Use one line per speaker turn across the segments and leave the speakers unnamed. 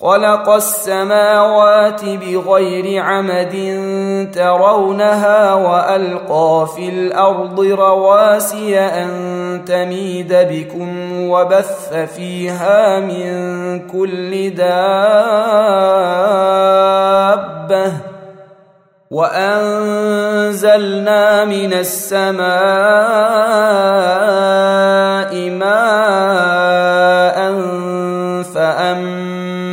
خلق السماوات بغير عمد ترونها وألقى في الأرض رواسي أن تميد بكم وبث فيها من كل دابة وأنزلنا من السماء ماء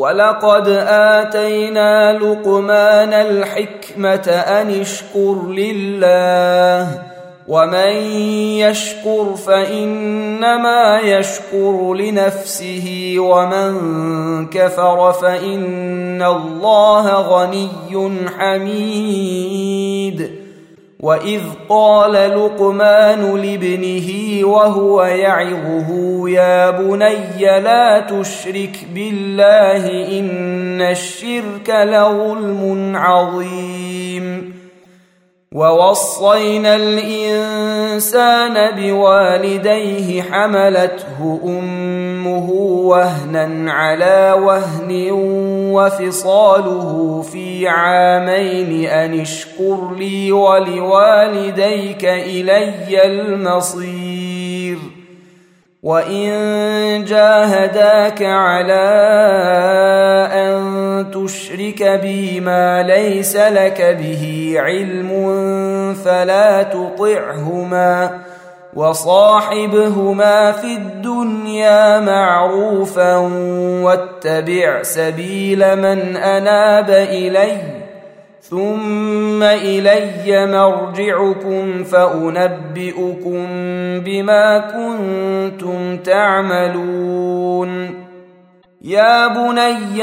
ولقد اتينا لقمان الحكمه ان اشكر لله ومن يشكر فانما يشكر لنفسه ومن كفر فان الله غني حميد واذ قال لقمان لابنه وهو يعظه يا بني لا تشرك بالله ان الشرك لظلم عظيم ووصينا الإنسان بوالديه حملته أمه وهنا على وهن وفصاله في عامين أن اشكر لي ولوالديك إلي المصير وإن جاهداك على تشرك بي ما ليس لك به علم فلا تطعهما وصاحبهما في الدنيا معروفا واتبع سبيل من اناب اليّ ثم الي مرجعكم فانبئكم بما كنتم تعملون يا بني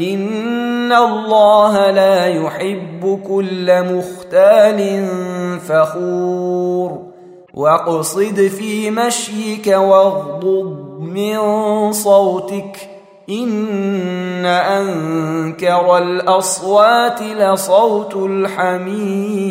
ان الله لا يحب كل مختال فخور واقصد في مشيك واغضض من صوتك ان انكر الاصوات لصوت الحمير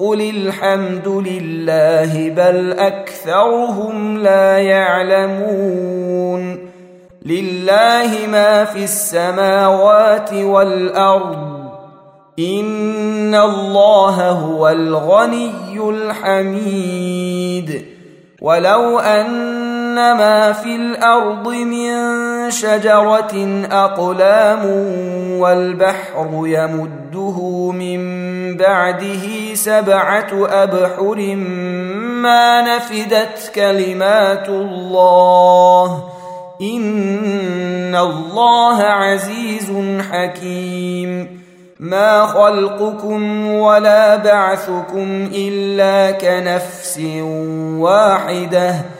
قل الحمد لله بل اكثرهم لا يعلمون لله ما في السماوات والارض ان الله هو الغني الحميد ولو ان ما في الأرض من شجرة أقلام والبحر يمده من بعده سبعة أبحر ما نفدت كلمات الله. إن الله عزيز حكيم. ما خلقكم ولا بعثكم إلا كنفس واحدة.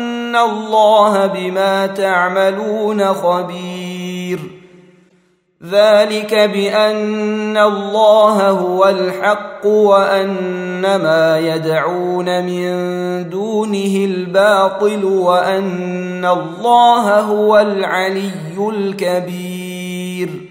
وان الله بما تعملون خبير. ذلك بان الله هو الحق وان ما يدعون من دونه الباطل وان الله هو العلي الكبير.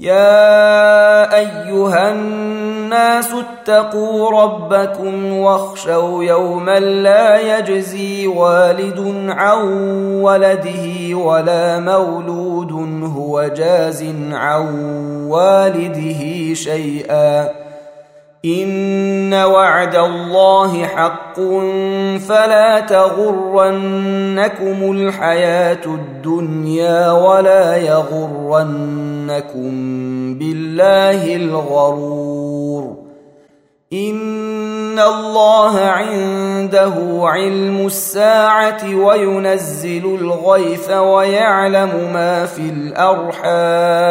يا أيها الناس اتقوا ربكم واخشوا يوما لا يجزي والد عن ولده ولا مولود هو جاز عن والده شيئا ان وعد الله حق فلا تغرنكم الحياة الدنيا ولا يغرنكم بالله الغرور ان الله عنده علم الساعة وينزل الغيث ويعلم ما في الارحام